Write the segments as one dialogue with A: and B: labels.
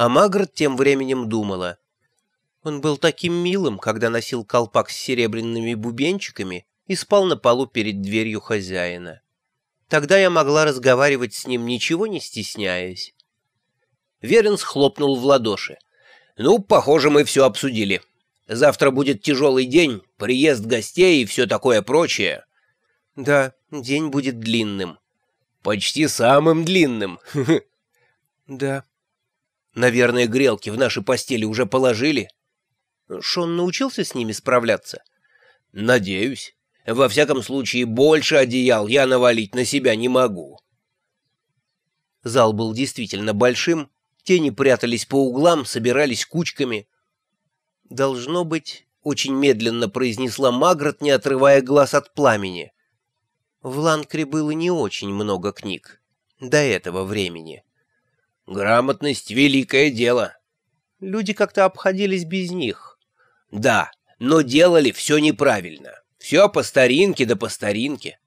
A: А Магрот тем временем думала. Он был таким милым, когда носил колпак с серебряными бубенчиками и спал на полу перед дверью хозяина. Тогда я могла разговаривать с ним, ничего не стесняясь. Веренс хлопнул в ладоши. «Ну, похоже, мы все обсудили. Завтра будет тяжелый день, приезд гостей и все такое прочее». «Да, день будет длинным». «Почти самым длинным». «Да». «Наверное, грелки в нашей постели уже положили?» «Шон научился с ними справляться?» «Надеюсь. Во всяком случае, больше одеял я навалить на себя не могу». Зал был действительно большим, Тени прятались по углам, собирались кучками. «Должно быть», — очень медленно произнесла Магрот, не отрывая глаз от пламени. В Ланкре было не очень много книг. До этого времени. «Грамотность — великое дело». Люди как-то обходились без них. «Да, но делали все неправильно. Все по старинке да по старинке».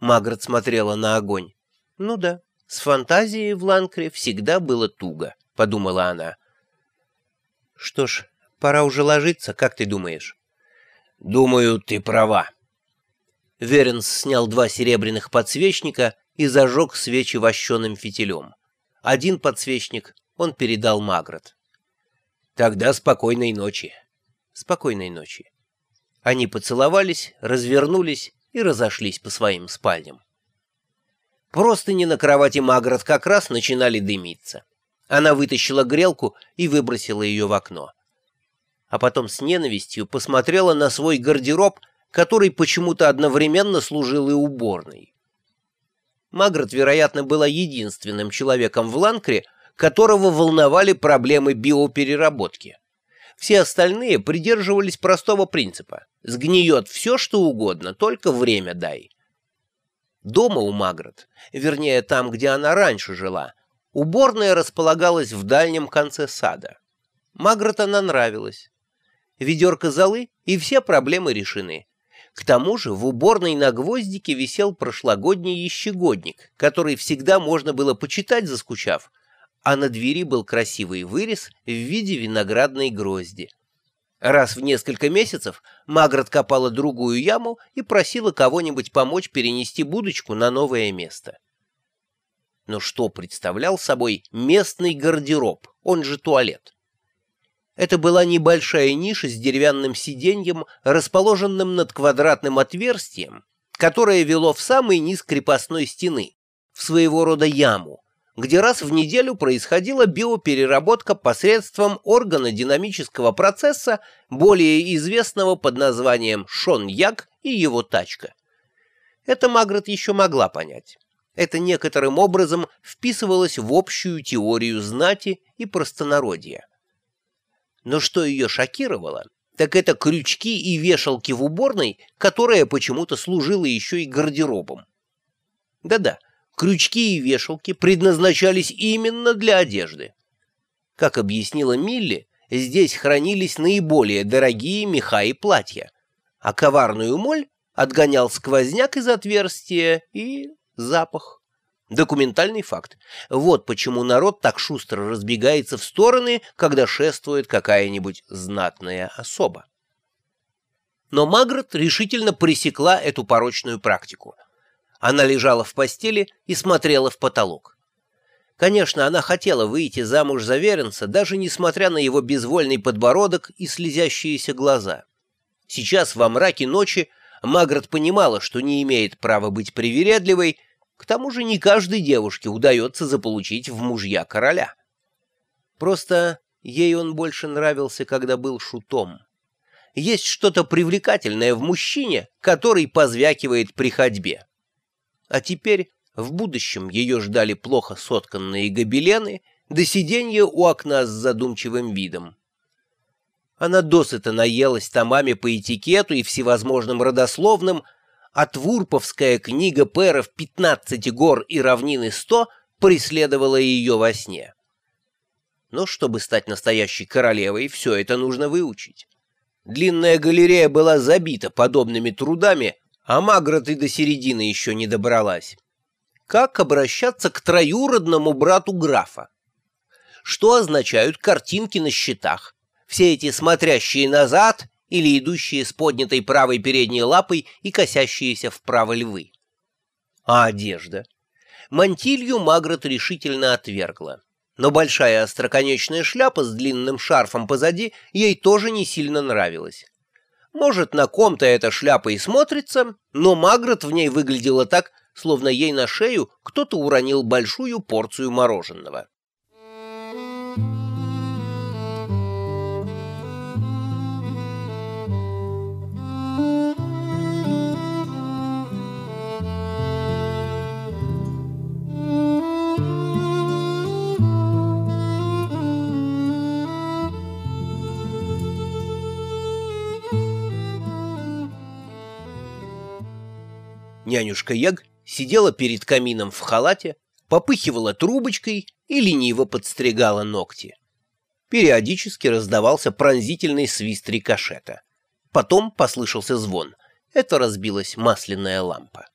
A: Магрот смотрела на огонь. «Ну да, с фантазией в Ланкре всегда было туго, — подумала она. Что ж, пора уже ложиться, как ты думаешь? Думаю, ты права. Веренс снял два серебряных подсвечника и зажег свечи вощеным фитилем. Один подсвечник он передал Магрот. Тогда спокойной ночи. Спокойной ночи. Они поцеловались, развернулись и разошлись по своим спальням. Простыни на кровати Магрот как раз начинали дымиться. Она вытащила грелку и выбросила ее в окно. А потом с ненавистью посмотрела на свой гардероб, который почему-то одновременно служил и уборной. Магрот, вероятно, была единственным человеком в Ланкре, которого волновали проблемы биопереработки. Все остальные придерживались простого принципа. Сгниет все, что угодно, только время дай. Дома у Магрот, вернее, там, где она раньше жила, уборная располагалась в дальнем конце сада. Магрот она нравилась. Ведерко золы, и все проблемы решены. К тому же в уборной на гвоздике висел прошлогодний ещегодник, который всегда можно было почитать, заскучав, а на двери был красивый вырез в виде виноградной грозди. Раз в несколько месяцев Магрот копала другую яму и просила кого-нибудь помочь перенести будочку на новое место. Но что представлял собой местный гардероб, он же туалет? Это была небольшая ниша с деревянным сиденьем, расположенным над квадратным отверстием, которое вело в самый низ крепостной стены, в своего рода яму, где раз в неделю происходила биопереработка посредством органа динамического процесса, более известного под названием Шон-Як и его тачка. Это Магрот еще могла понять. Это некоторым образом вписывалось в общую теорию знати и простонародья. Но что ее шокировало, так это крючки и вешалки в уборной, которая почему-то служила еще и гардеробом. Да-да, крючки и вешалки предназначались именно для одежды. Как объяснила Милли, здесь хранились наиболее дорогие меха и платья, а коварную моль отгонял сквозняк из отверстия и запах. Документальный факт. Вот почему народ так шустро разбегается в стороны, когда шествует какая-нибудь знатная особа. Но Магрот решительно пресекла эту порочную практику — она лежала в постели и смотрела в потолок. Конечно, она хотела выйти замуж за Веренса, даже несмотря на его безвольный подбородок и слезящиеся глаза. Сейчас, во мраке ночи, Магрот понимала, что не имеет права быть привередливой, к тому же не каждой девушке удается заполучить в мужья короля. Просто ей он больше нравился, когда был шутом. Есть что-то привлекательное в мужчине, который позвякивает при ходьбе. А теперь в будущем ее ждали плохо сотканные гобелены до сиденья у окна с задумчивым видом. Она досыта наелась томами по этикету и всевозможным родословным, а Твурповская книга пэров «Пятнадцати гор и равнины сто» преследовала ее во сне. Но чтобы стать настоящей королевой, все это нужно выучить. Длинная галерея была забита подобными трудами, а Магрот и до середины еще не добралась. Как обращаться к троюродному брату графа? что означают картинки на щитах. Все эти смотрящие назад или идущие с поднятой правой передней лапой и косящиеся вправо львы. А одежда? Мантилью Магрот решительно отвергла. Но большая остроконечная шляпа с длинным шарфом позади ей тоже не сильно нравилась. Может, на ком-то эта шляпа и смотрится, но Магрот в ней выглядела так, словно ей на шею кто-то уронил большую порцию мороженого. Нянюшка Яг сидела перед камином в халате, попыхивала трубочкой и лениво подстригала ногти. Периодически раздавался пронзительный свист рикошета. Потом послышался звон. Это разбилась масляная лампа.